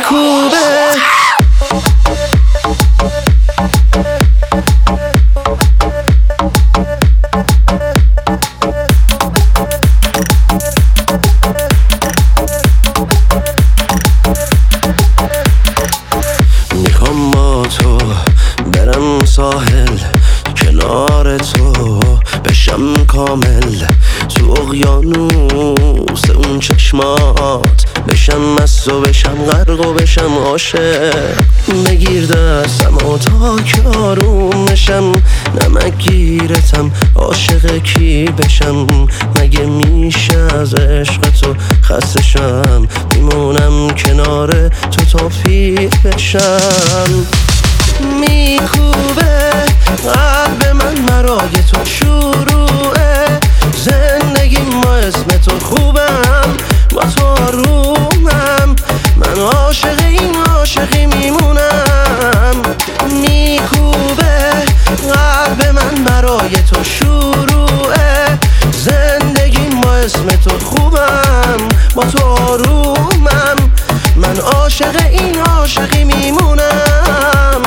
میکوبه کامل تو اقیانوس اون چشمات. بشم مست و بشم غرق و بشم عاشق. بگیر دستم و تا که آروم بشم. نمک گیرتم عاشق کی بشم؟ مگه میشه از عشق تو خسته شم؟ میمونم کنار تو تا پیر بشم. میکوبه برای تو شروعه زندگی ما اسم تو خوبم با تو آرومم. من عاشق این عاشقی میمونم.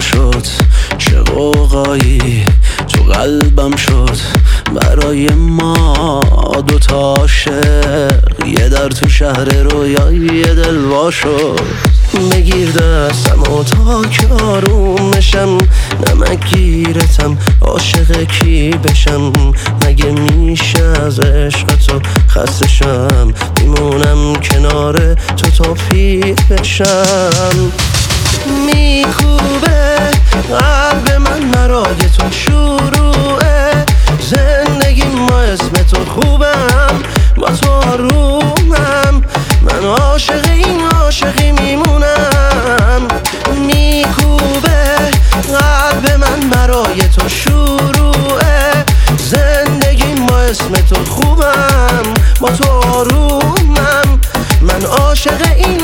شد چه قوقایی تو قلبم شد برای ما دوتا عاشق. یه در تو شهر رویایی دل وا شد. بگیر دستم و تا که آروم بشم نمک گیرتم عاشق کی بشم. مگه میشه از عشق تو خسته شم؟ میمونم کنار تو تا پیر بشم. میکوبه. قلب من مرای تو شروعه. زندگی ما اسم تو خوبم. با تو آرومم. من عاشق این عاشقی میمونم. میکوبه. قلب من برای تو شروعه. زندگی ما اسم تو خوبم. با تو آرومم. من عاشق این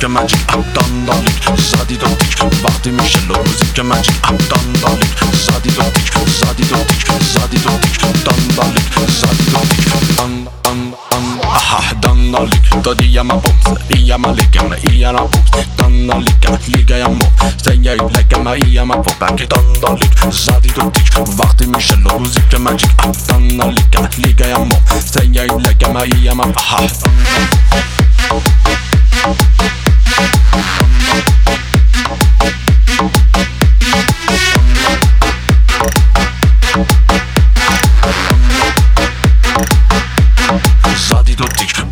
روزی که مجیک اب داندالیک زدی دو تیک وقتی میشه روزی که مجیک اب داندالیک زدی دو تیک زدی دو تیک زدی دو تیک داندالیک زدی دو تیک دان دان دان آها داندالیک دادی یا ما بومس یا ما لیگم یا ما بومس داندالیک لیگا یا مو سیای لگم یا ما بوم بک داندالیک زدی دو تیک وقتی میشه روزی که مجیک اب داندالیک لیگا یا مو سیای لگم یا ما آها زدی دو optiques